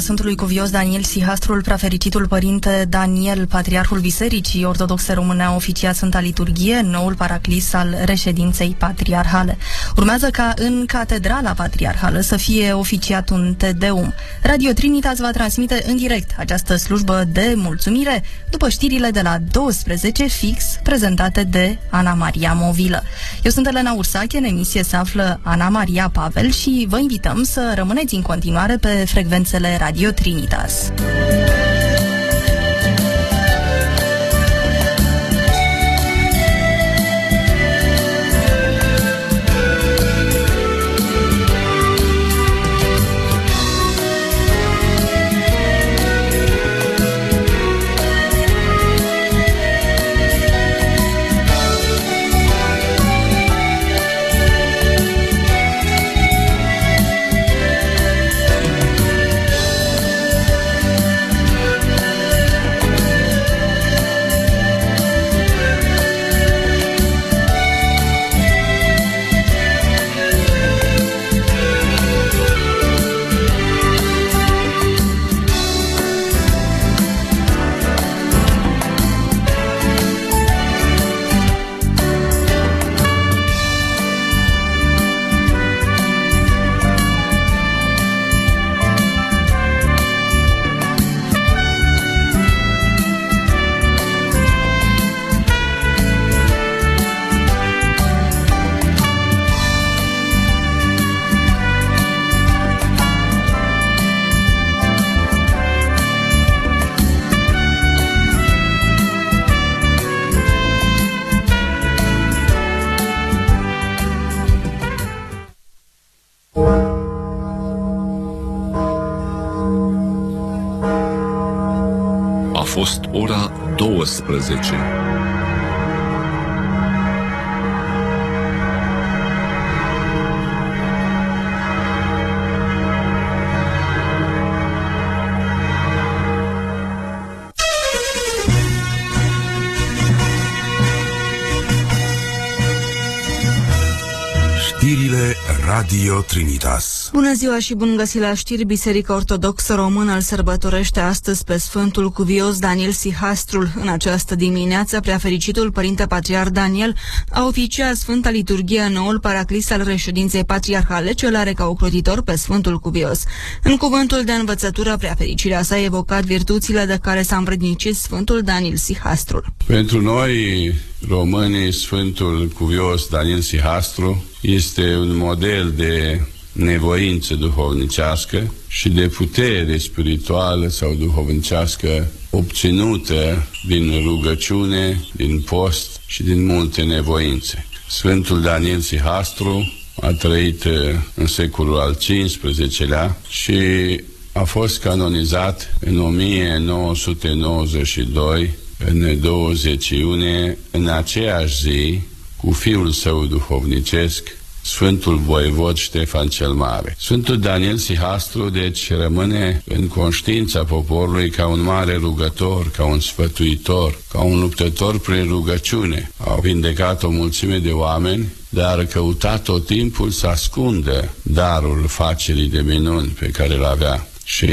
sărbătoarea Sfântului Cuvios Daniel Sihastrul, prefericitul părinte Daniel, patriarhul Bisericii Ortodoxe Române, a oficiat Sfânta Liturghie, noul paraclis al reședinței patriarhale. Urmează ca în Catedrala Patriarhală să fie oficiat un Tedeum. Radio Trinitas va transmite în direct această slujbă de mulțumire după știrile de la 12 fix prezentate de Ana Maria Movilă. Eu sunt Elena Ursache, în emisie se află Ana Maria Pavel și vă invităm să rămâneți în continuare pe frecvențele Radio Trinitas. 12. Știrile Radio Trinitas Bună ziua și bun găsit la știri Biserica Ortodoxă Română îl sărbătorește astăzi pe Sfântul Cuvios Daniel Sihastrul. În această dimineață, preafericitul Părinte Patriar Daniel a oficiat Sfânta Liturghie noul paraclis al reședinței patriarhale, cel are ca ocrotitor pe Sfântul Cuvios. În cuvântul de învățătură, preafericirea sa a evocat virtuțile de care s-a învrednicit Sfântul Daniel Sihastrul. Pentru noi, românii, Sfântul Cuvios Daniel Sihastru este un model de nevoință duhovnicească și de putere spirituală sau duhovnicească obținută din rugăciune, din post și din multe nevoințe. Sfântul Daniel Sihastru a trăit uh, în secolul al XV-lea și a fost canonizat în 1992 în 20 iunie, în aceeași zi, cu fiul său duhovnicesc, Sfântul Voivod Ștefan cel Mare. Sfântul Daniel Sihastru, deci, rămâne în conștiința poporului ca un mare rugător, ca un sfătuitor, ca un luptător prin rugăciune. Au vindecat o mulțime de oameni, dar căuta tot timpul să ascundă darul facerii de minuni pe care îl avea. Și,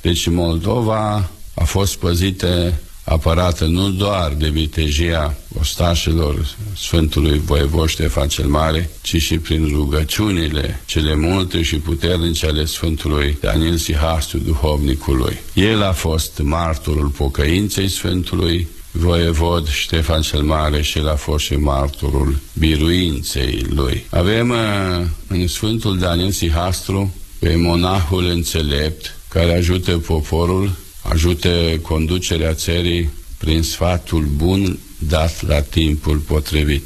deci, Moldova a fost păzită apărată nu doar de vitejia ostașilor Sfântului Voievod Ștefan cel Mare, ci și prin rugăciunile cele multe și puternice ale Sfântului Daniel Sihastu, duhovnicului. El a fost martorul pocăinței Sfântului voievod Ștefan cel Mare și el a fost și martorul biruinței lui. Avem uh, în Sfântul Daniel Sihastru pe monahul înțelept care ajută poporul ajută conducerea țării prin sfatul bun dat la timpul potrivit.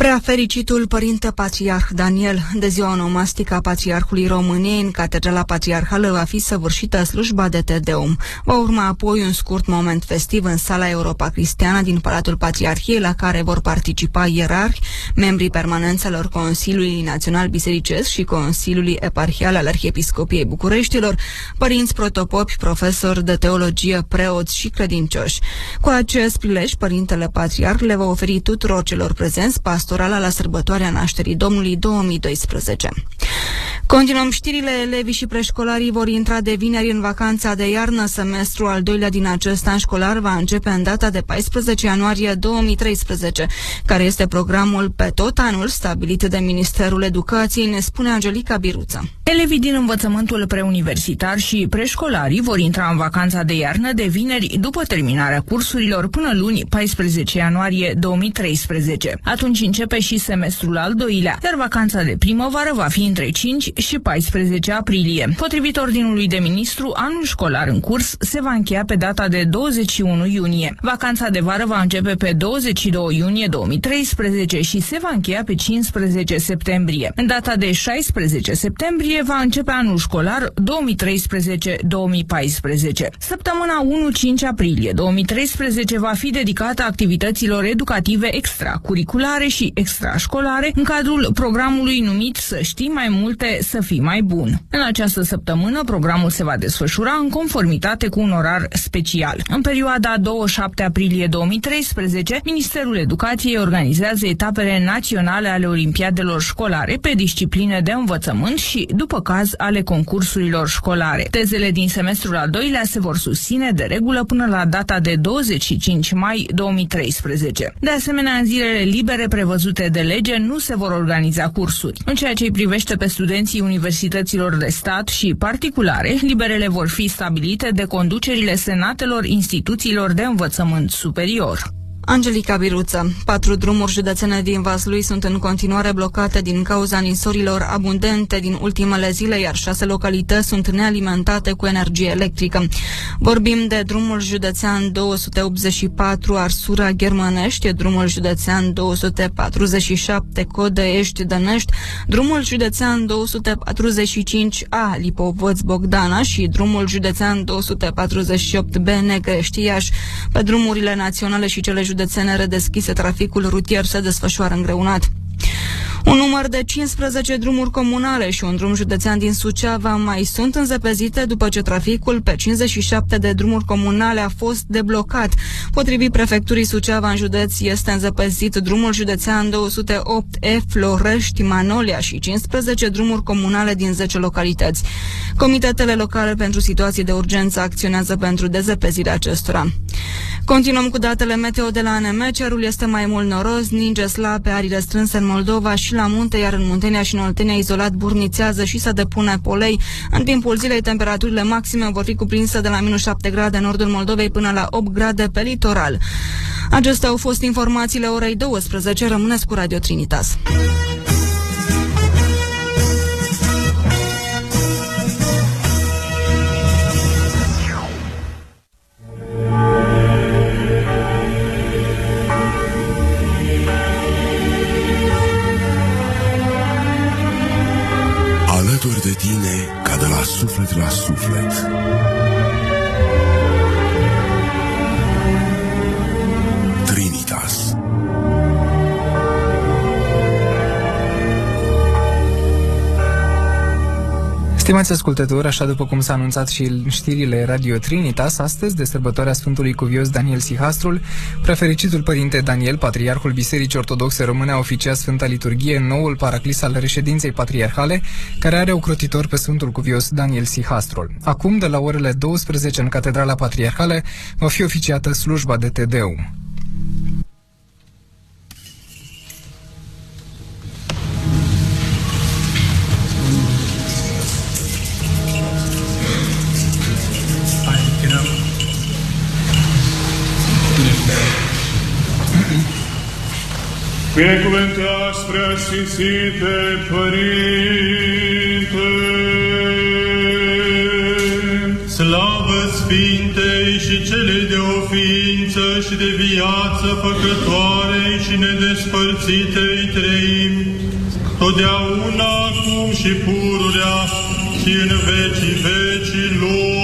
Prea fericitul Părinte Patriarh Daniel, de ziua onomastică a Patriarhului României în Catedrala Patriarhală va fi săvârșită slujba de Tedeum. Va urma apoi un scurt moment festiv în sala Europa Cristiană din Palatul Patriarhiei, la care vor participa ierarhi, membrii permanențelor Consiliului Național Bisericesc și Consiliului Eparhial al Arhiepiscopiei Bucureștilor, părinți protopopi, profesori de teologie, preoți și credincioși. Cu acest prilej, Părintele Patriarh le va oferi tuturor celor prezenți pastorala la sărbătoarea nașterii Domnului 2012. Continuăm știrile. Elevii și preșcolarii vor intra de vineri în vacanța de iarnă. Semestrul al doilea din acest an școlar va începe în data de 14 ianuarie 2013, care este programul pe tot anul stabilit de Ministerul Educației, ne spune Angelica Biruță. Elevii din învățământul preuniversitar și preșcolarii vor intra în vacanța de iarnă de vineri după terminarea cursurilor până luni 14 ianuarie 2013. Atunci începe și semestrul al doilea, iar vacanța de primăvară va fi între 5 și 14 aprilie. Potrivit ordinului de ministru, anul școlar în curs se va încheia pe data de 21 iunie. Vacanța de vară va începe pe 22 iunie 2013 și se va încheia pe 15 septembrie. În data de 16 septembrie va începe anul școlar 2013-2014. Săptămâna 1-5 aprilie 2013 va fi dedicată activităților educative extracurriculare și extrașcolare în cadrul programului numit Să știi mai multe, să fii mai bun. În această săptămână, programul se va desfășura în conformitate cu un orar special. În perioada 27 aprilie 2013, Ministerul Educației organizează etapele naționale ale Olimpiadelor școlare pe discipline de învățământ și, după caz, ale concursurilor școlare. Tezele din semestrul al doilea se vor susține de regulă până la data de 25 mai 2013. De asemenea, în zilele libere prevăzute de lege nu se vor organiza cursuri. În ceea ce îi privește pe studenții universităților de stat și particulare, liberele vor fi stabilite de conducerile senatelor instituțiilor de învățământ superior. Angelica Biruță. Patru drumuri județene din Vaslui sunt în continuare blocate din cauza ninsorilor abundente din ultimele zile, iar șase localități sunt nealimentate cu energie electrică. Vorbim de drumul județean 284 Arsura Germănești, drumul județean 247 Codești Dănești, drumul județean 245A Lipovăț Bogdana și drumul județean 248 B Negrești Iași. Pe drumurile naționale și cele județene redeschise, traficul rutier se desfășoară îngreunat. Un număr de 15 drumuri comunale și un drum județean din Suceava mai sunt înzepezite după ce traficul pe 57 de drumuri comunale a fost deblocat. Potrivit prefecturii Suceava în județ este înzepezit drumul județean 208E Florești, Manolia și 15 drumuri comunale din 10 localități. Comitetele locale pentru situații de urgență acționează pentru dezăpezirea acestora. Continuăm cu datele meteo de la ANM. Cerul este mai mult noros, ninge slab pe arii strânse în Moldova și la munte, iar în Muntenia și în Oltenia izolat burnițează și se depune polei. În timpul zilei, temperaturile maxime vor fi cuprinse de la minus 7 grade în nordul Moldovei până la 8 grade pe litoral. Acestea au fost informațiile orei 12. Rămâneți cu Radio Trinitas. La suflet la suflet. Stimați ascultători, așa după cum s-a anunțat și în știrile Radio Trinitas, astăzi, de sărbătoarea Sfântului Cuvios Daniel Sihastrul, prefericitul Părinte Daniel, Patriarhul Bisericii Ortodoxe Române, a oficiat Sfânta Liturghie în noul paraclis al reședinței patriarhale, care are ocrotitor pe Sfântul Cuvios Daniel Sihastrul. Acum, de la orele 12 în Catedrala Patriarhală, va fi oficiată slujba de Tedeum. Binecuvântați prea Sfințite Părinte! Slavă Sfintei și celei de o ființă și de viață făcătoarei și nedespărțitei treim, totdeauna, acum și pururea și în vecii vecilor.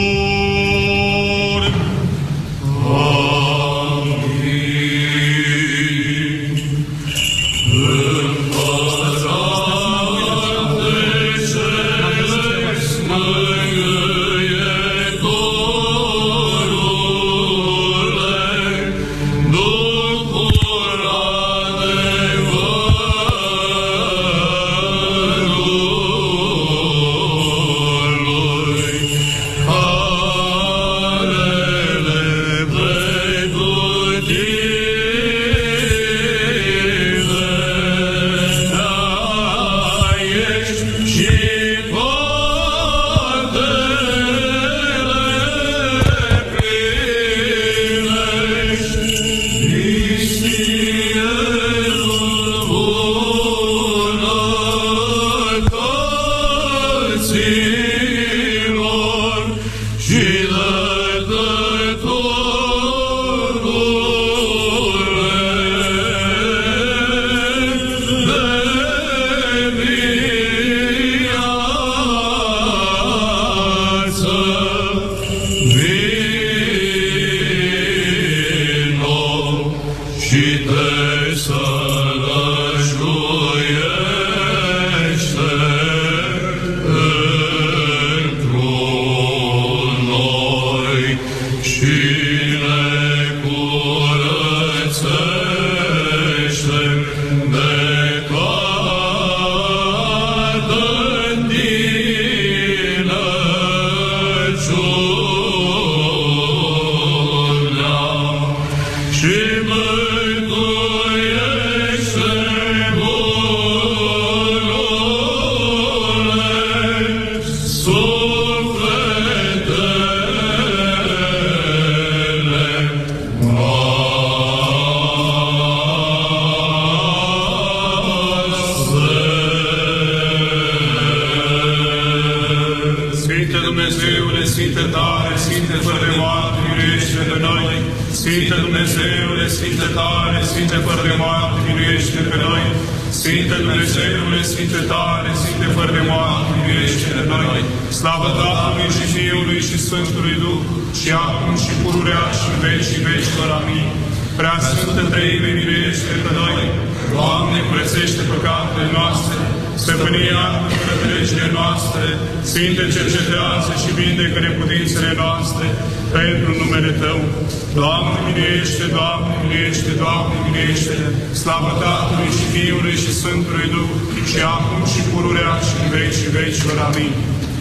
Doamne miluiește, Doamne miluiește, slavă Tatălui și Fiului și Sfântului Duh, și acum și pururea și în vecii vecilor. Amin.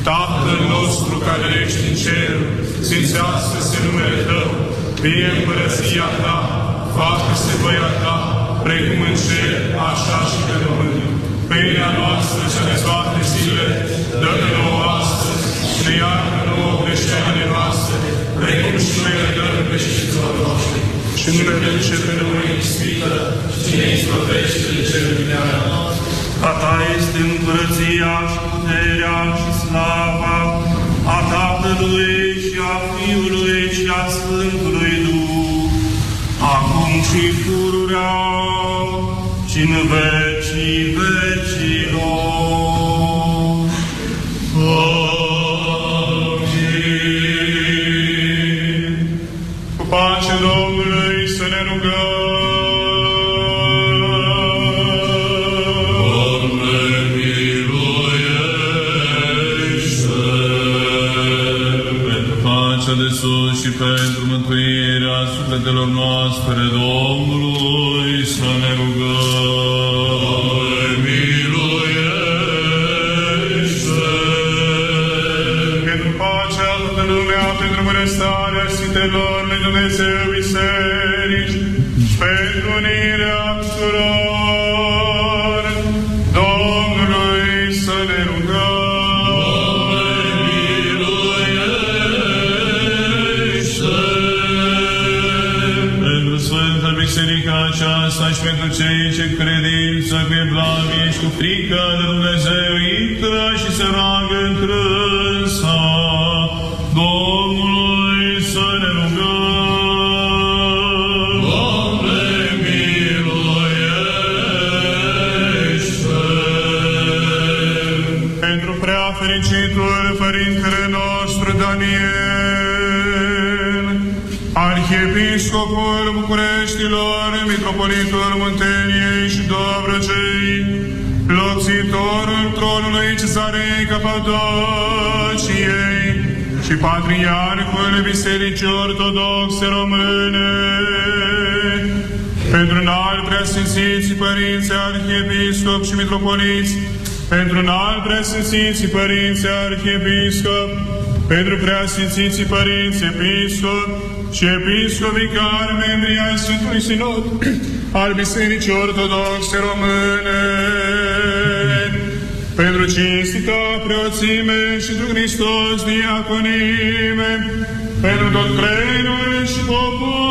Tatăl nostru care ești în cer, sfințească-se numele Tău, vie împărăția Ta, facă-se voia Ta, precum în cer, așa și pe pământ. Pâinea noastră cea de toate zilele, dă-ne nouă astăzi și ne iartă nouă greșelile noastre, precum și noi iertăm pe și noștri și în ce pe noi ispită, cine izbăvește de cel lumineară. A Ta este împărăția și puterea și slava a Tatălui și a Fiului și a Sfântului Duh, acum și pururea și în vecii vecilor. de sus și pentru mântuirea sufletelor noastre, Doamne, strică de Dumnezeu, intră și se roagă întrânsa Domnului să ne rugăm. Doamne, miluiește! Pentru prea fericitul Părintele nostru Daniel, Arhiepiscopul Bucureștilor, Mitropolitul Munteniei și Dobrăcei, slujitorul tronului Cezarei Capadociei și patriarhul Bisericii Ortodoxe Române, pentru un alt preasfințiți părinți arhiepiscop și mitropoliți, pentru un alt preasfințiți părinți arhiepiscop, pentru preasfințiți părinți episcop și episcopii care membrii ai Sfântului Sinod al Bisericii Ortodoxe Române pentru cinstita preoțime și tu Hristos diaconime, pentru tot creierul și poporul,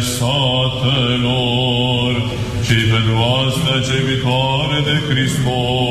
satelor, și pentru asta cei viitoare de Hristos,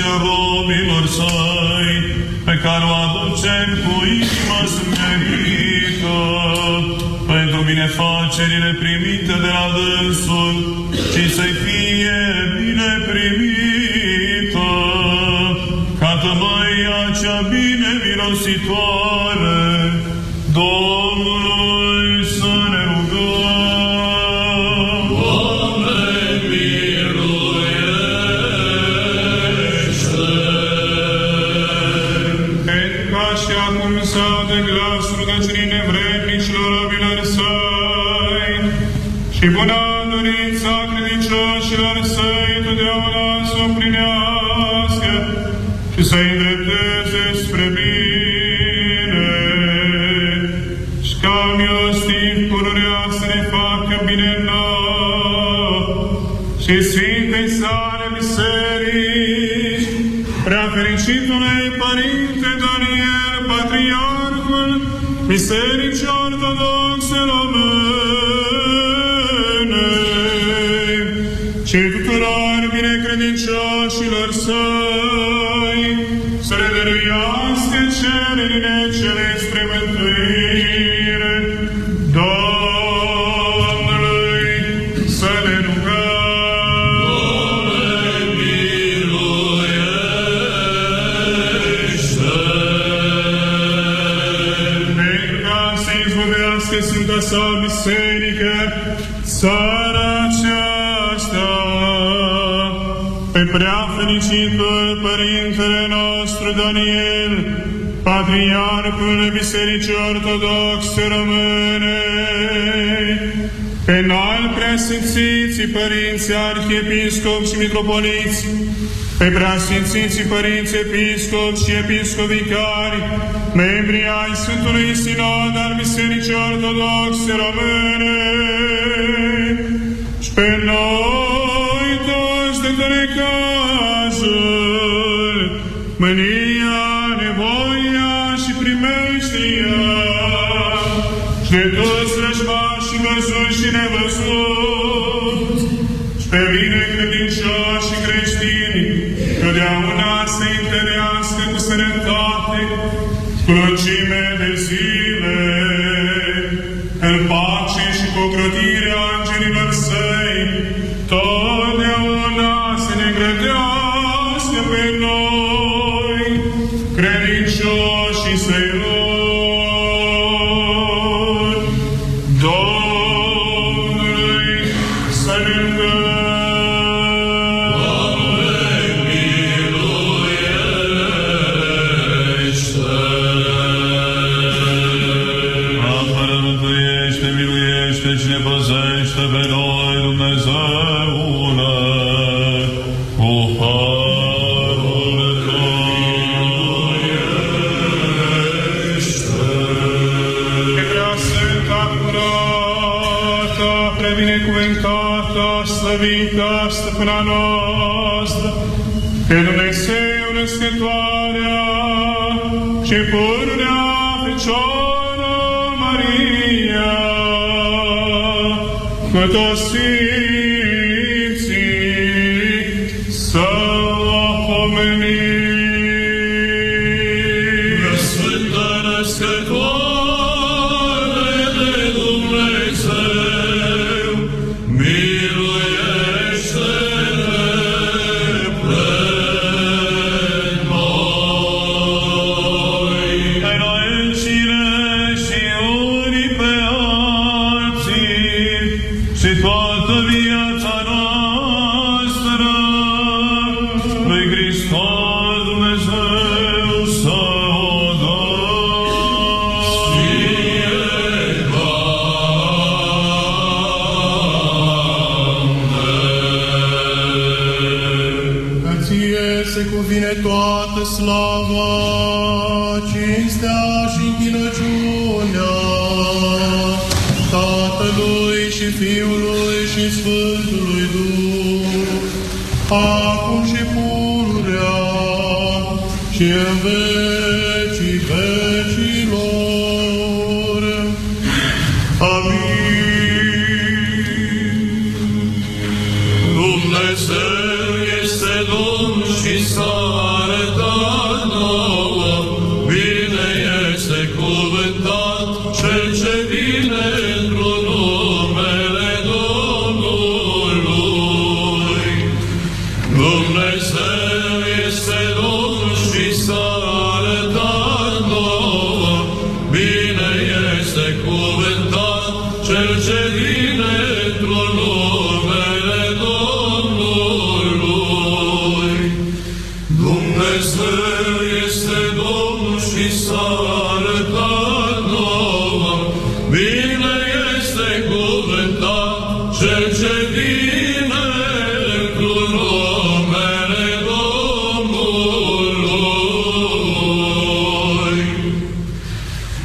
Sfinților robilor săi, pe care o aducem cu inima smerită, pentru binefacerile primite de la dânsul, ci să fie bine primită, ca tămâia cea bine mirositoare, Daniel, Patriarhul Bisericii Ortodoxe Române, penal preasfințiții părinți arhiepiscopi, și mitropoliți, pe preasfințiții părinți episcop și episcopicari, membrii ai Sfântului Sinod al Bisericii Ortodoxe Române, și pe noi toți de trecajul mânirii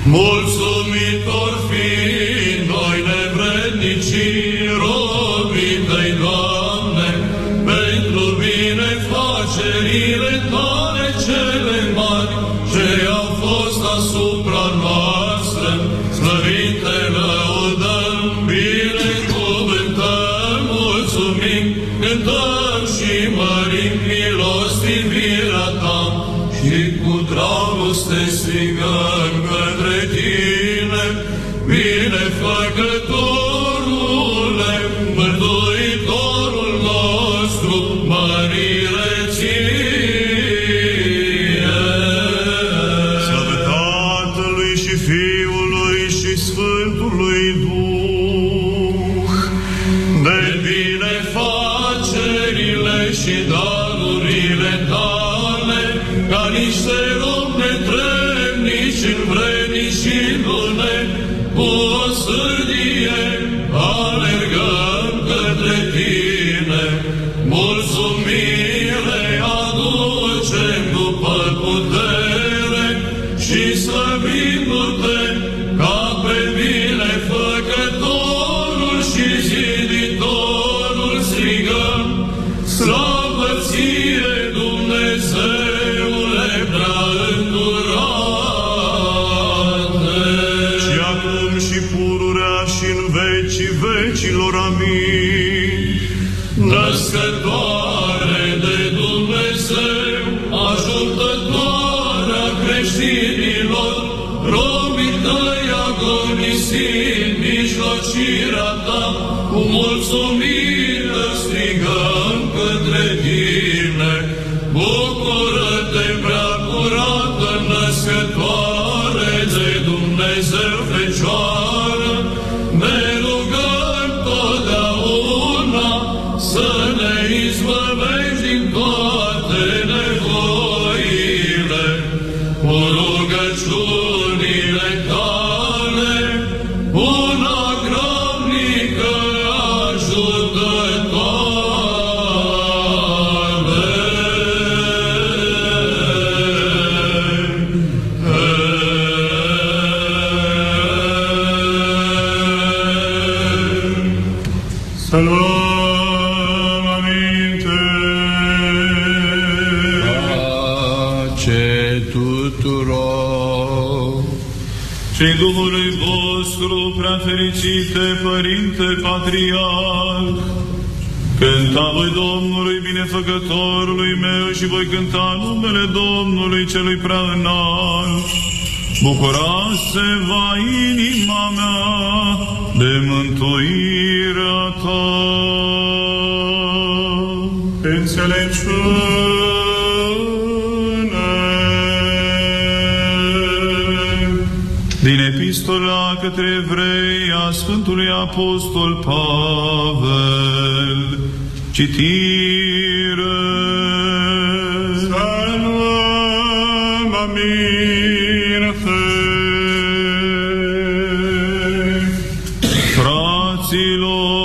Mulțumitor with Și Duhului vostru, prea fericite Părinte Patriarh, Cânta voi Domnului, binefăcătorului meu și voi cânta numele Domnului celui prea înalt. Bucura-se va inima mea de mântuirea ta. Înțelepciune. Către evrei a Sfântului Apostol Pavel, citire. Să luăm aminte. Fraților,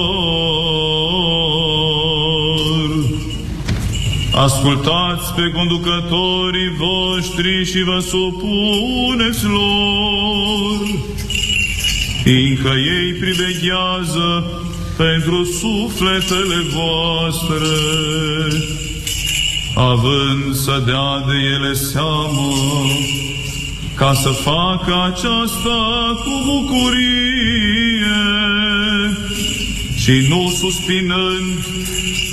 Ascultați pe conducătorii voștri și vă supuneți lor, fiindcă ei priveghează pentru sufletele voastre, având să dea de ele seamă, ca să facă aceasta cu bucurie și nu suspinând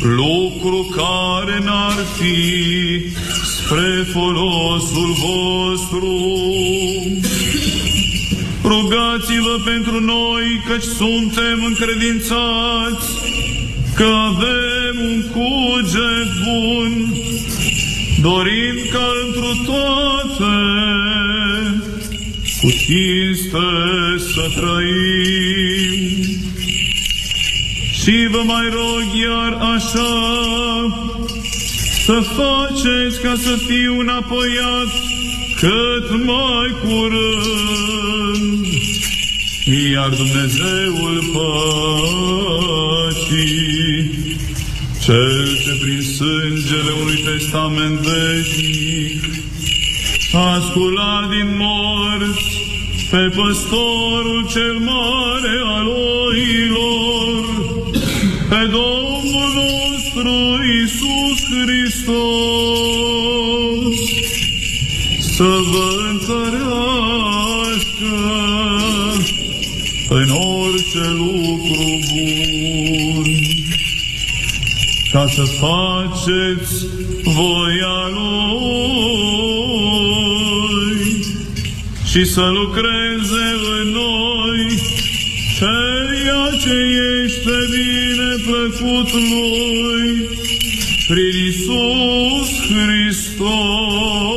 lucru care n-ar fi spre folosul vostru. Rugați-vă pentru noi, căci suntem încredințați că avem un cuget bun, dorind ca întru toate cu cinste să trăim. Și vă mai rog iar așa să faceți ca să fiu înapoiat cât mai curând. Iar Dumnezeul păcii, cel ce prin sângele unui testament veșnic a sculat din morți pe păstorul cel mare al oilor, pe Domnul nostru Iisus Hristos, să vă întărească în orice lucru bun, ca să faceți voia Lui și să lucreze în noi. Ceea ce este bine plăcut Lui prin Iisus Hristos,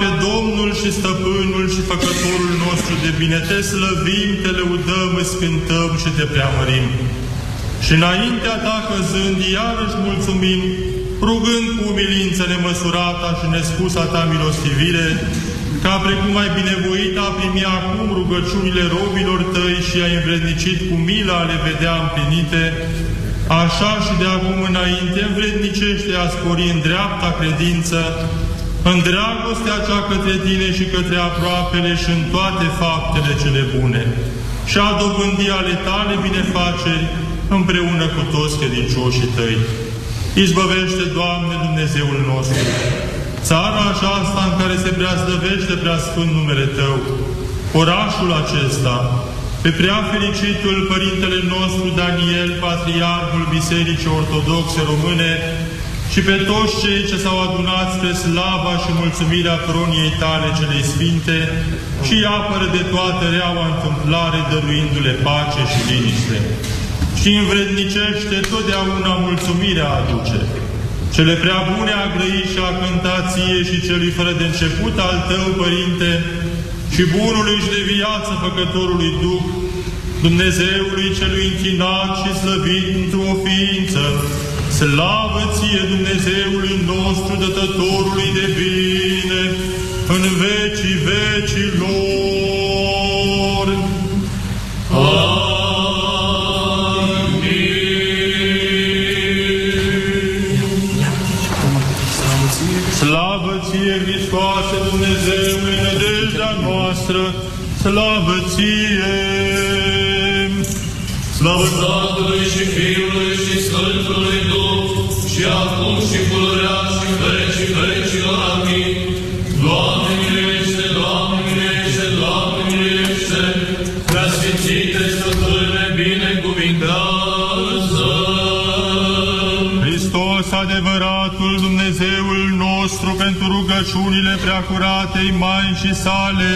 pe Domnul și Stăpânul și Făcătorul nostru de bine te slăvim, te lăudăm, îți cântăm și te preamărim. Și înaintea ta căzând, iarăși mulțumim, rugând cu umilință nemăsurata și nespusa ta milostivire, ca precum ai binevoit a primi acum rugăciunile robilor tăi și ai învrednicit cu mila a le vedea împlinite, așa și de acum înainte învrednicește a spori în dreapta credință, în dragostea cea către tine și către aproapele și în toate faptele cele bune, și a dobândi ale tale binefaceri împreună cu toți credincioșii tăi. Izbăvește, Doamne, Dumnezeul nostru, țara aceasta în care se preazdăvește prea sfânt numele Tău, orașul acesta, pe prea fericitul Părintele nostru Daniel, Patriarhul Bisericii Ortodoxe Române, și pe toți cei ce s-au adunat spre slava și mulțumirea troniei tale celei sfinte și apără de toată reaua întâmplare, dăruindu-le pace și liniște. Și învrednicește totdeauna mulțumirea aduce. Cele prea bune a grăi și a cântat ție și celui fără de început al tău, Părinte, și bunului și de viață făcătorului Duh, Dumnezeului celui închinat și slăvit într-o ființă, Slavă ție, Dumnezeului nostru, dătătorului de bine, în vecii vecilor. Slavă ție! Slavă Tatălui și Fiului și Sfântului Duh, și acum și pururea și în vecii vecilor. Amin. Doamne miluiește, Doamne miluiește, Doamne miluiește, prea sfințite stăpâne, binecuvintează. Hristos, adevăratul Dumnezeul nostru, pentru rugăciunile preacuratei Maicii sale,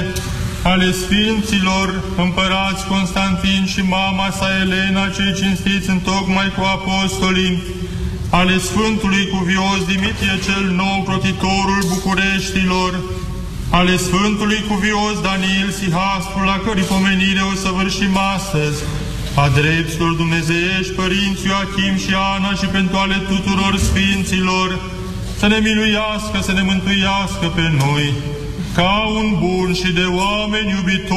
ale Sfinților, împărați Constantin și mama sa Elena, cei cinstiți în tocmai cu apostolii, ale Sfântului Cuvios Dimitrie cel Nou, protitorul Bucureștilor, ale Sfântului Cuvios Daniel Sihastru, la cărui pomenire o săvârșim astăzi, a dreptilor dumnezeiești, părinți Ioachim și Ana și pentru ale tuturor Sfinților, să ne miluiască, să ne mântuiască pe noi, ca un bun și de oameni iubitor.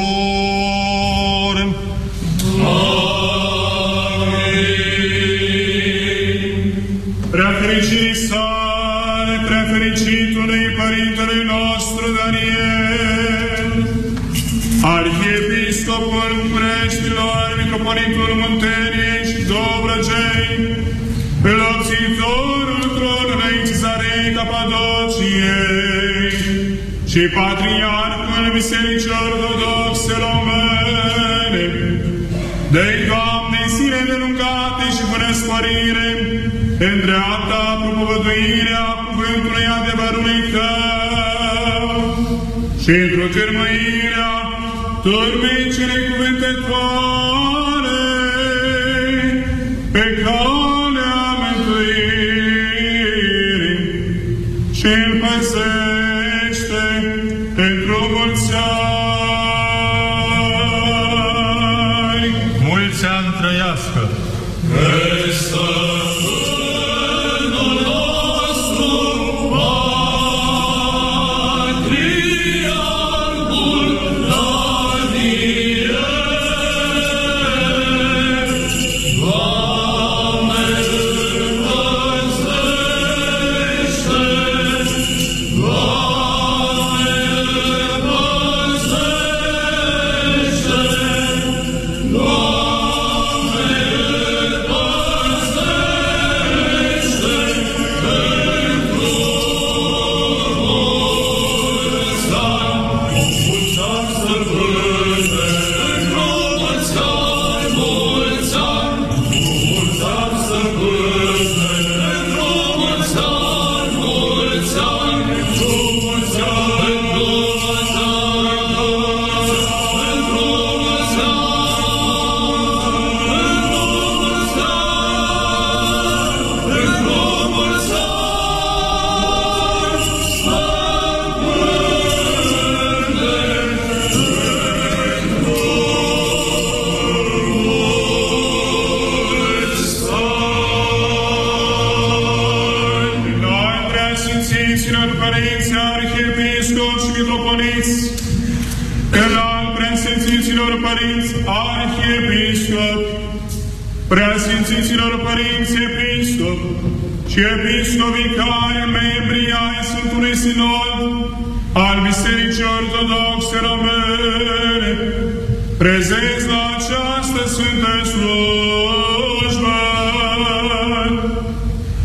Prea fericit sale, și Patriarhul Bisericii Ortodoxe Române, de Doamne, zile delungate și fără sporire, în dreapta propovăduirea cuvântului adevărului Tău. Și într-o târmăirea turmei cele cuvântătoare pe calea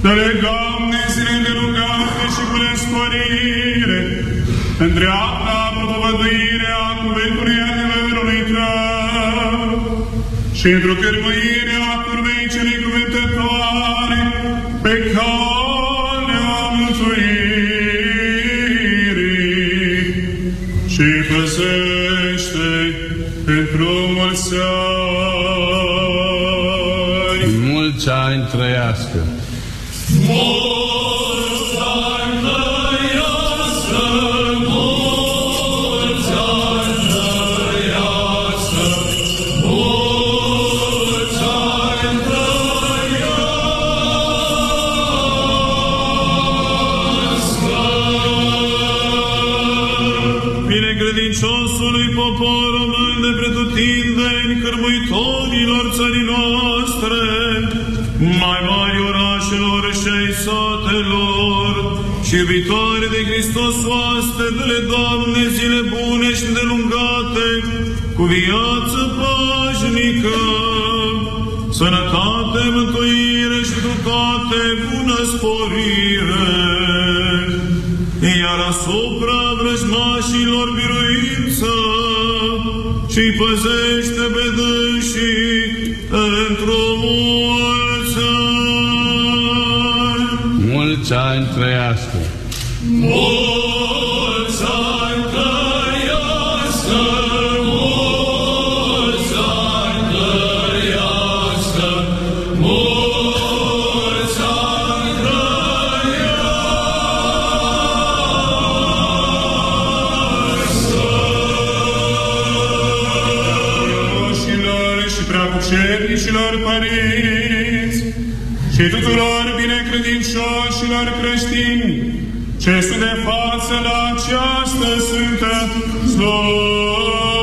Dă-le, Doamne, zile de rugare și cu nesporire, în dreapta propovăduirea cuvântului adevărului Tău. Și într-o cârmuire și iubitoare de Hristos oaste, dă-le, Doamne, zile bune și delungate, cu viață pașnică, sănătate, mântuire și toate bună sporire, iar asupra vrăjmașilor biruință și păzește pe dânsii într-o mulți ani. Mulți ani trăiască! Și tuturor binecredincioșilor creștini ce sunt de față la această sfântă slujbă.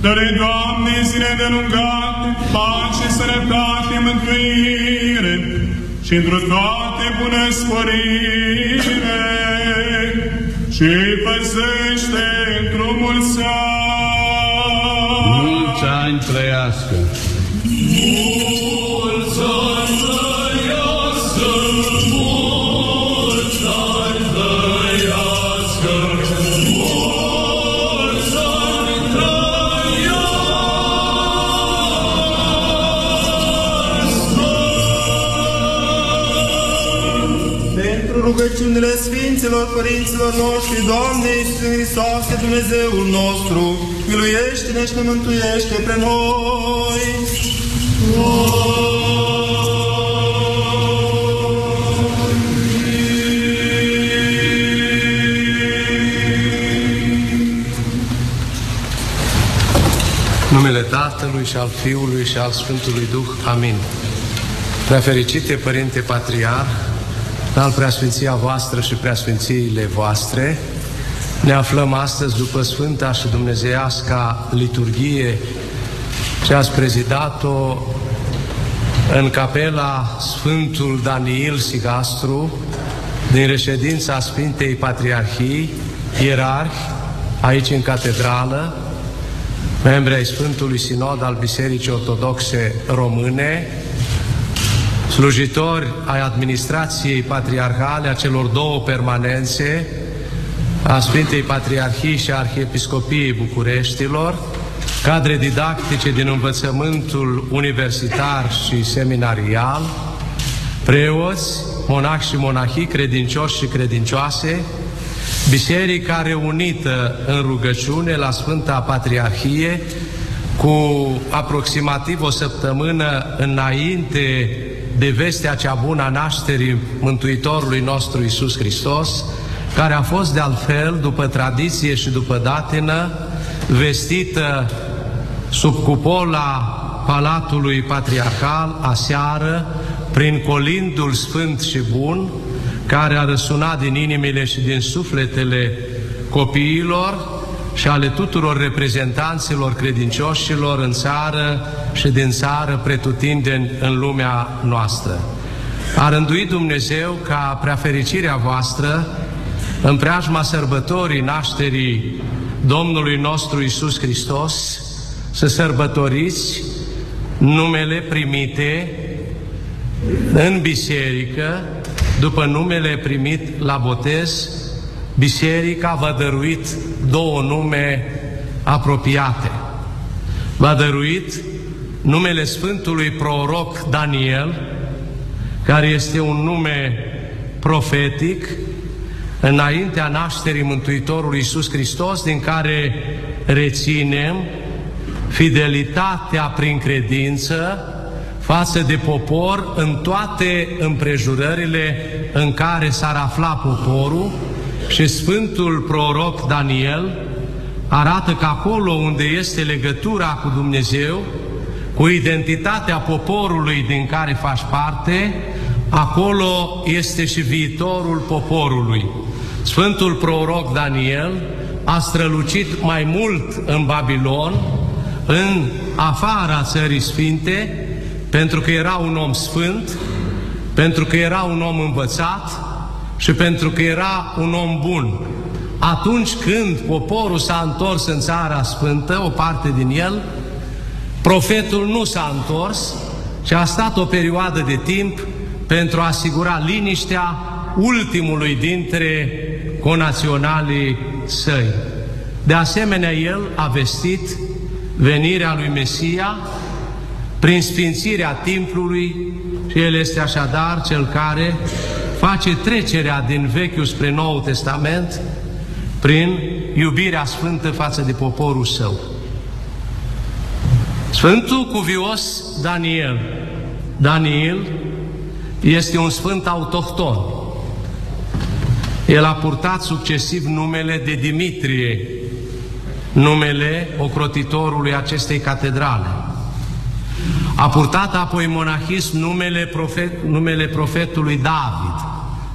Dă-le, Doamne, zile de lungate, pace, sănătate, mântuire și într toate bună sporire și păzește Sfinților Părinților noștri, Doamne Iisus Hristoase, Dumnezeul nostru, miluiește-ne și ne mântuiește pre noi. numele Tatălui și al Fiului și al Sfântului Duh. Amin. Prea fericite Părinte Patriar, al preasfinția voastră și preasfințiile voastre, ne aflăm astăzi după Sfânta și Dumnezeiasca liturghie ce ați prezidat-o în capela Sfântul Daniel Sigastru din reședința Sfintei Patriarhii, ierarhi, aici în catedrală, membri ai Sfântului Sinod al Bisericii Ortodoxe Române, slujitori ai administrației patriarhale a celor două permanențe, a Sfintei Patriarhii și Arhiepiscopiei Bucureștilor, cadre didactice din învățământul universitar și seminarial, preoți, monahi și monahii, credincioși și credincioase, Biserica reunită în rugăciune la Sfânta Patriarhie cu aproximativ o săptămână înainte de vestea cea bună a nașterii Mântuitorului nostru Isus Hristos, care a fost de altfel, după tradiție și după datină, vestită sub cupola Palatului Patriarcal aseară, prin colindul sfânt și bun, care a răsunat din inimile și din sufletele copiilor și ale tuturor reprezentanților credincioșilor în țară și din țară pretutindeni în lumea noastră. A rânduit Dumnezeu ca preafericirea voastră în preajma sărbătorii nașterii Domnului nostru Isus Hristos să sărbătoriți numele primite în biserică după numele primit la botez, biserica v-a dăruit două nume apropiate. V-a dăruit numele Sfântului Proroc Daniel, care este un nume profetic, înaintea nașterii Mântuitorului Iisus Hristos, din care reținem fidelitatea prin credință față de popor în toate împrejurările în care s-ar afla poporul și Sfântul Proroc Daniel arată că acolo unde este legătura cu Dumnezeu, cu identitatea poporului din care faci parte, acolo este și viitorul poporului. Sfântul Proroc Daniel a strălucit mai mult în Babilon, în afara țării sfinte, pentru că era un om sfânt, pentru că era un om învățat și pentru că era un om bun. atunci când poporul s-a întors în țara sfântă, o parte din el, profetul nu s-a întors și a stat o perioadă de timp pentru a asigura liniștea ultimului dintre conaționalii săi. De asemenea, el a vestit venirea lui Mesia prin sfințirea timplului și el este așadar cel care face trecerea din Vechiul spre Noul Testament prin iubirea sfântă față de poporul său. Sfântul cuvios Daniel. Daniel este un sfânt autohton. El a purtat succesiv numele de Dimitrie, numele ocrotitorului acestei catedrale. A purtat apoi monahism numele, profet, numele profetului David,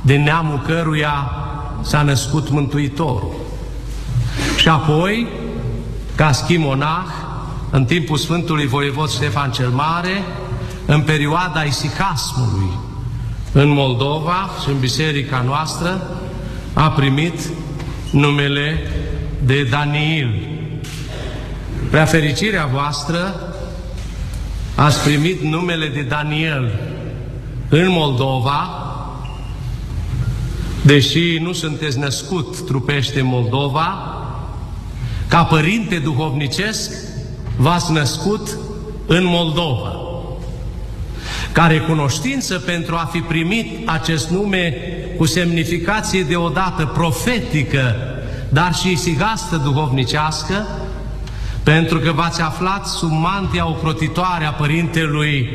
de neamul căruia s-a născut Mântuitorul. Și apoi, ca schimonah, în timpul Sfântului Voievod Ștefan cel Mare, în perioada isihasmului în Moldova și în biserica noastră, a primit numele de Daniel. Prea fericirea voastră ați primit numele de Daniel în Moldova, deși nu sunteți născut trupește în Moldova, ca părinte duhovnicesc v-ați născut în Moldova. Ca recunoștință pentru a fi primit acest nume cu semnificație deodată profetică, dar și sigastă duhovnicească, pentru că v-ați aflat sub mantia ocrotitoare a Părintelui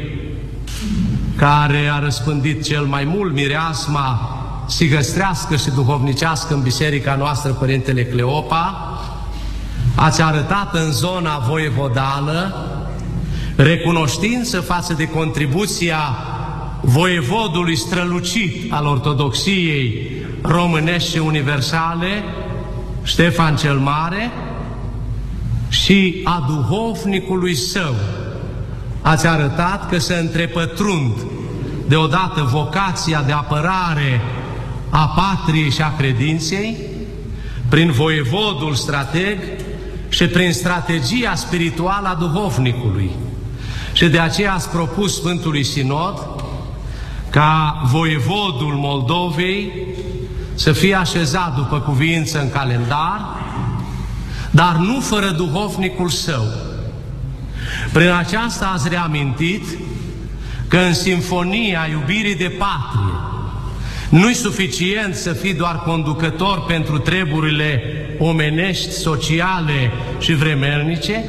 care a răspândit cel mai mult mireasma sigăstrească și duhovnicească în biserica noastră, Părintele Cleopa, ați arătat în zona voievodală recunoștință față de contribuția voievodului strălucit al ortodoxiei românești și universale, Ștefan cel Mare, și a duhovnicului său. Ați arătat că se întrepătrund deodată vocația de apărare a patriei și a credinței, prin voievodul strateg și prin strategia spirituală a duhovnicului. Și de aceea ați propus Sfântului Sinod ca voievodul Moldovei să fie așezat după cuvință în calendar, dar nu fără duhovnicul său. Prin aceasta ați reamintit că în simfonia iubirii de patrie nu-i suficient să fii doar conducător pentru treburile omenești, sociale și vremelnice,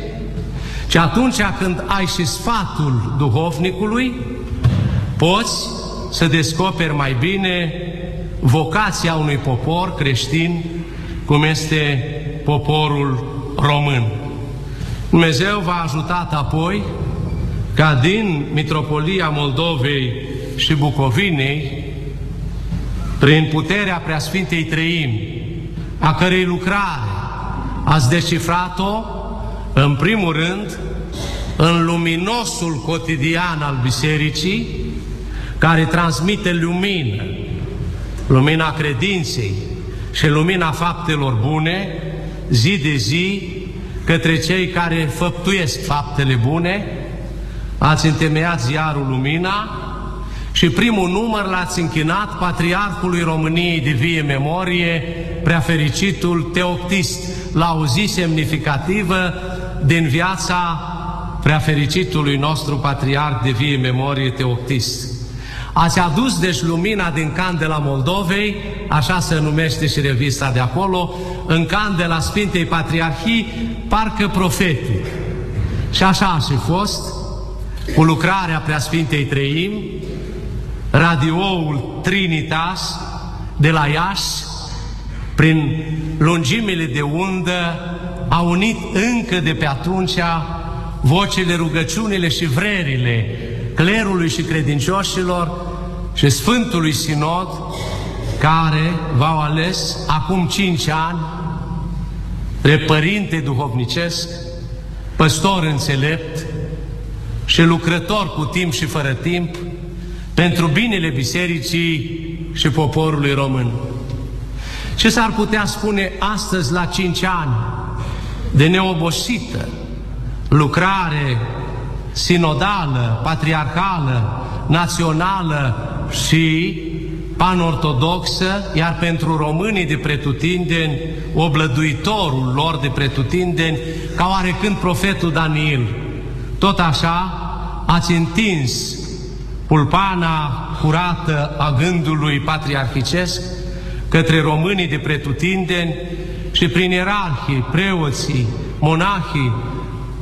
ci atunci când ai și sfatul duhovnicului, poți să descoperi mai bine vocația unui popor creștin, cum este poporul român. Dumnezeu v-a ajutat apoi ca din Mitropolia Moldovei și Bucovinei, prin puterea Preasfintei Treimi, a cărei lucrare ați decifrat-o, în primul rând, în luminosul cotidian al Bisericii, care transmite lumină, lumina credinței și lumina faptelor bune, zi de zi, către cei care făptuiesc faptele bune, ați întemeiat ziarul Lumina și primul număr l-ați închinat Patriarhului României de vie memorie, preafericitul Teoctist, la o zi semnificativă din viața preafericitului nostru Patriarh de vie memorie Teoctist. Ați adus deci lumina din candela Moldovei, așa se numește și revista de acolo, în candela Sfintei Patriarhii, parcă profetic. Și așa a și fost, cu lucrarea Preasfintei Treim, radioul Trinitas de la Iași, prin lungimile de undă, a unit încă de pe atunci vocile, rugăciunile și vrerile clerului și credincioșilor și Sfântului Sinod, care v-au ales acum cinci ani de părinte duhovnicesc, păstor înțelept și lucrător cu timp și fără timp pentru binele bisericii și poporului român. Ce s-ar putea spune astăzi la cinci ani de neobosită lucrare sinodală, patriarhală, națională și panortodoxă, iar pentru românii de pretutindeni, oblăduitorul lor de pretutindeni, ca oarecând profetul Daniel. Tot așa ați întins pulpana curată a gândului patriarhicesc către românii de pretutindeni și prin ierarhii, preoții, monahii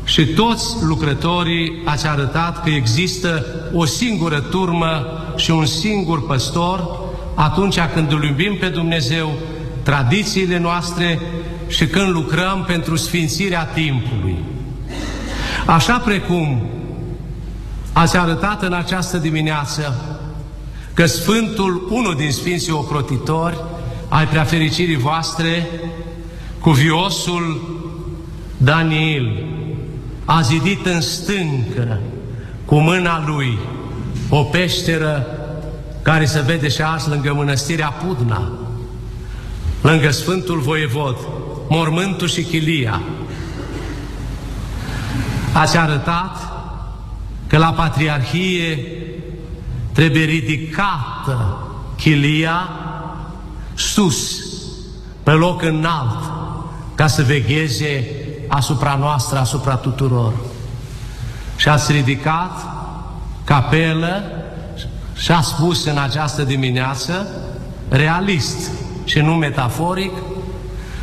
și toți lucrătorii ați arătat că există o singură turmă și un singur păstor atunci când îl iubim pe Dumnezeu, tradițiile noastre și când lucrăm pentru sfințirea timpului. Așa precum ați arătat în această dimineață că Sfântul, unul din Sfinții Ocrotitori, ai preafericirii voastre, cuviosul Daniel, a zidit în stâncă, cu mâna lui, o peșteră care se vede și azi lângă mănăstirea Pudna, lângă Sfântul Voievod, mormântul și chilia. Ați arătat că la Patriarhie trebuie ridicată chilia sus, pe loc înalt, ca să vegheze asupra noastră, asupra tuturor. Și ați ridicat capelă și a spus în această dimineață, realist și nu metaforic,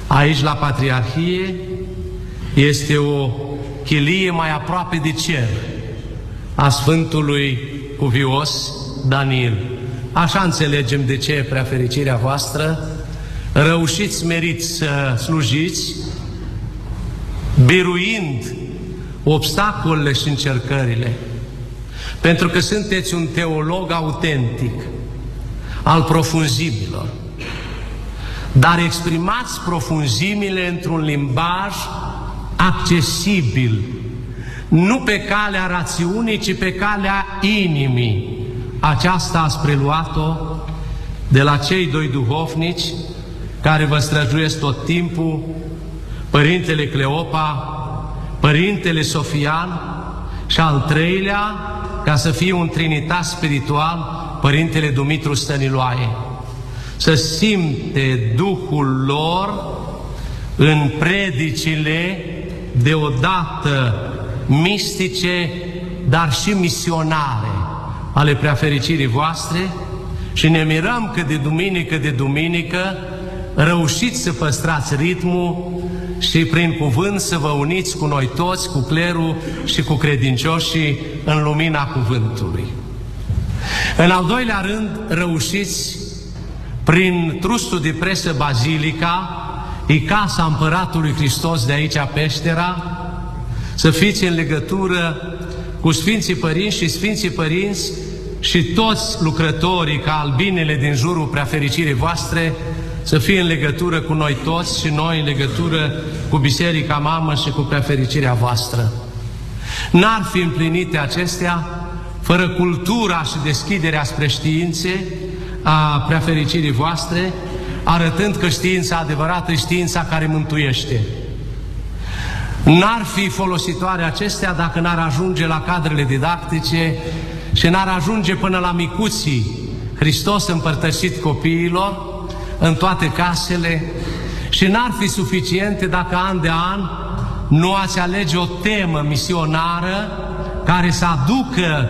aici la Patriarhie este o chilie mai aproape de cer a Sfântului Cuvios Daniel. Așa înțelegem de ce e prea fericirea voastră. Reușiți, meriți să slujiți, biruind obstacolele și încercările. Pentru că sunteți un teolog autentic al profunzimilor. Dar exprimați profunzimile într-un limbaj accesibil, nu pe calea rațiunii, ci pe calea inimii. Aceasta ați preluat-o de la cei doi duhovnici care vă străjuiesc tot timpul, Părintele Cleopa, Părintele Sofian și al treilea, ca să fie un trinitat spiritual, Părintele Dumitru Stăniloae. Să simte Duhul lor în predicile deodată mistice, dar și misionare ale preafericirii voastre și ne mirăm că de duminică de duminică reușiți să păstrați ritmul și prin cuvânt să vă uniți cu noi toți, cu clerul și cu credincioșii în lumina cuvântului. În al doilea rând, reușiți prin trustul de presă Bazilica, e casa împăratului Hristos de aici, Peștera, să fiți în legătură cu Sfinții Părinți și Sfinții Părinți și toți lucrătorii ca albinele din jurul preafericirii voastre să fie în legătură cu noi toți și noi în legătură cu Biserica Mamă și cu preafericirea voastră. N-ar fi împlinite acestea fără cultura și deschiderea spre științe a preafericirii voastre, arătând că știința adevărată e știința care mântuiește. N-ar fi folositoare acestea dacă n-ar ajunge la cadrele didactice și n-ar ajunge până la micuții Hristos împărtășit copiilor în toate casele și n-ar fi suficiente dacă an de an nu ați alege o temă misionară care să aducă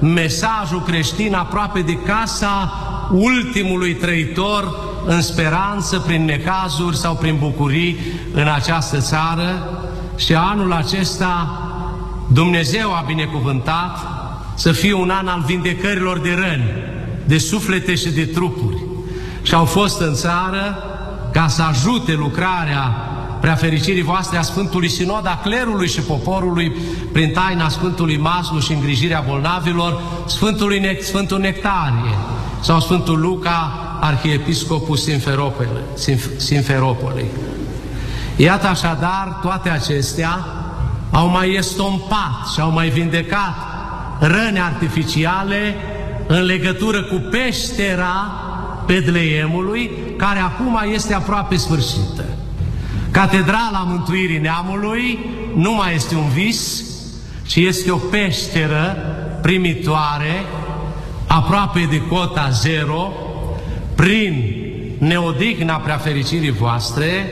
mesajul creștin aproape de casa ultimului trăitor în speranță, prin necazuri sau prin bucurii în această țară și anul acesta Dumnezeu a binecuvântat să fie un an al vindecărilor de răni, de suflete și de trupuri. Și au fost în țară ca să ajute lucrarea preafericirii voastre a Sfântului Sinod, a clerului și poporului, prin taina Sfântului Maslu și îngrijirea bolnavilor, Sfântului ne- Sfântul Nectarie sau Sfântul Luca, Arhiepiscopul Simferopolei. Iată așadar, toate acestea au mai estompat și au mai vindecat răni artificiale în legătură cu peștera Bedleemului, care acum este aproape sfârșită. Catedrala Mântuirii Neamului nu mai este un vis, ci este o peșteră primitoare, aproape de cota zero, prin neodigna preafericirii voastre,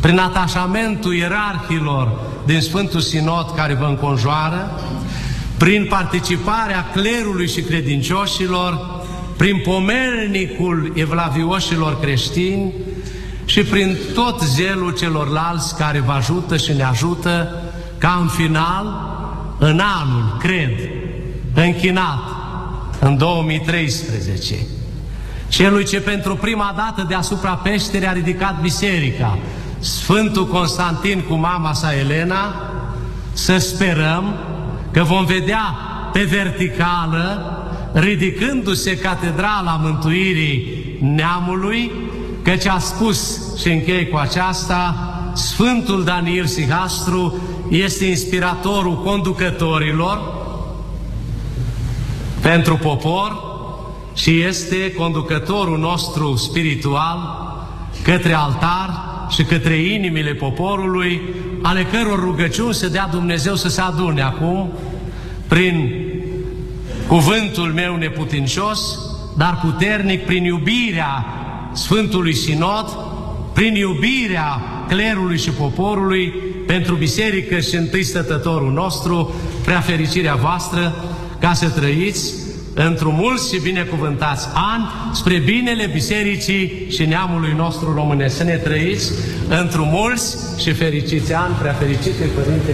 prin atașamentul ierarhilor din Sfântul Sinod care vă înconjoară, prin participarea clerului și credincioșilor, prin pomelnicul evlavioșilor creștini și prin tot zelul celorlalți care vă ajută și ne ajută ca în final, în anul, cred, închinat, în 2013, celui ce pentru prima dată deasupra peșterii a ridicat biserica, Sfântul Constantin cu mama sa Elena, să sperăm că vom vedea pe verticală, ridicându-se Catedrala Mântuirii Neamului, căci a spus și închei cu aceasta, Sfântul Daniel Sihastru este inspiratorul conducătorilor pentru popor și este conducătorul nostru spiritual către altar și către inimile poporului, ale căror rugăciuni se dea Dumnezeu să se adune acum prin cuvântul meu neputincios, dar puternic prin iubirea Sfântului Sinod, prin iubirea clerului și poporului pentru biserică și întâi stătătorul nostru, prea fericirea voastră, ca să trăiți într mulți și binecuvântați ani spre binele bisericii și neamului nostru românesc. Să ne trăiți într mulți și fericiți ani, prea fericite Părinte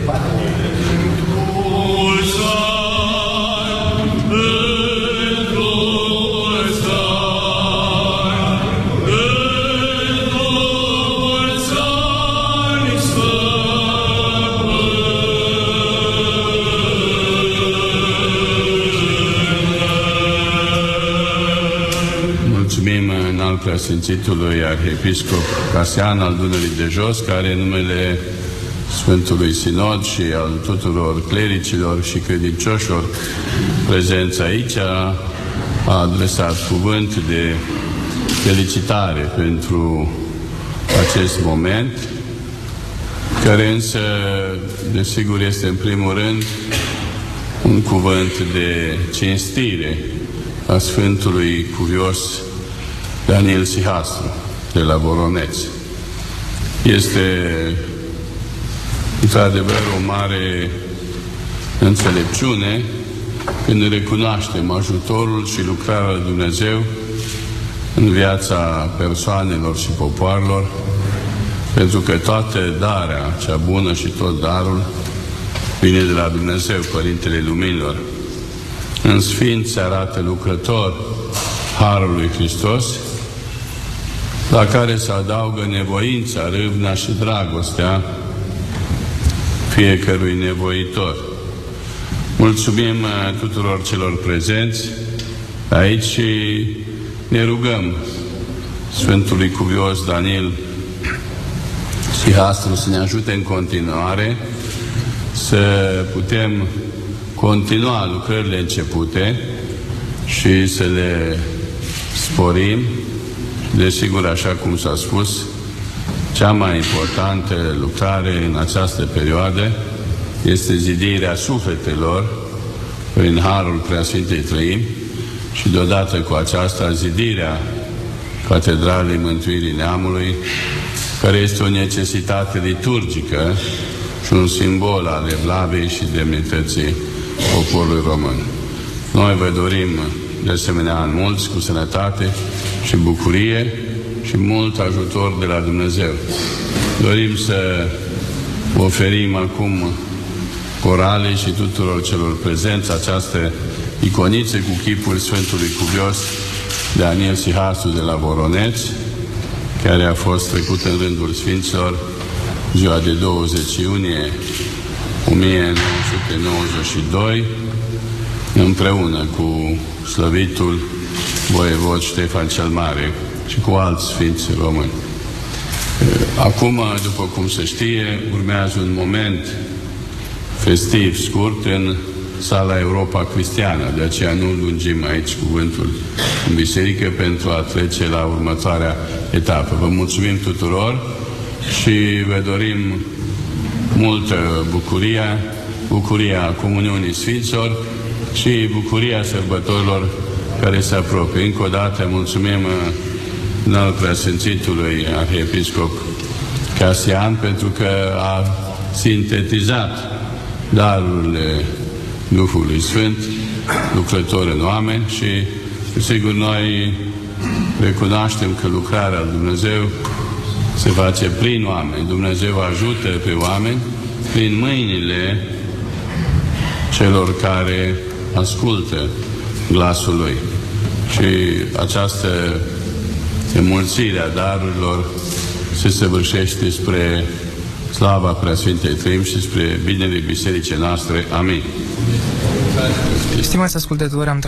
Patru. preasfințitului Arhiepiscop Casian al Dunării de Jos, care în numele Sfântului Sinod și al tuturor clericilor și credincioșilor prezenți aici a adresat cuvânt de felicitare pentru acest moment, care însă, desigur, este în primul rând un cuvânt de cinstire a Sfântului Cuvios Daniel Sihastru, de la Voroneț. Este într-adevăr o mare înțelepciune când recunoaștem ajutorul și lucrarea lui Dumnezeu în viața persoanelor și popoarelor, pentru că toată darea cea bună și tot darul vine de la Dumnezeu, Părintele Luminilor. În Sfinț se arată lucrător Harul lui Hristos, la care se adaugă nevoința, râvna și dragostea fiecărui nevoitor. Mulțumim uh, tuturor celor prezenți aici și ne rugăm Sfântului Cuvios Daniel Sihastru să ne ajute în continuare să putem continua lucrările începute și să le sporim Desigur, așa cum s-a spus, cea mai importantă lucrare în această perioadă este zidirea sufletelor prin Harul Preasfintei Trăim și deodată cu aceasta zidirea Catedralei Mântuirii Neamului, care este o necesitate liturgică și un simbol al evlavei și demnității poporului român. Noi vă dorim de asemenea în mulți cu sănătate și bucurie și mult ajutor de la Dumnezeu. Dorim să oferim acum corale și tuturor celor prezenți această iconiță cu chipul Sfântului Cuvios Daniel Sihasu de la Voroneț, care a fost trecut în rândul Sfinților ziua de 20 iunie 1992, împreună cu slăvitul voievod Ștefan cel Mare și cu alți sfinți români. Acum, după cum se știe, urmează un moment festiv scurt în sala Europa Cristiană, de aceea nu lungim aici cuvântul în biserică pentru a trece la următoarea etapă. Vă mulțumim tuturor și vă dorim multă bucurie, bucuria Comuniunii Sfinților și bucuria sărbătorilor care se apropie. Încă o dată mulțumim în al preasfințitului Arhiepiscop Casian pentru că a sintetizat darurile Duhului Sfânt, lucrător în oameni și sigur noi recunoaștem că lucrarea lui Dumnezeu se face prin oameni. Dumnezeu ajută pe oameni prin mâinile celor care ascultă glasul Lui. Și această înmulțire a darurilor se săvârșește spre slava Preasfintei Trim și spre binele Bisericii noastre. Amin. Stimați ascultători, am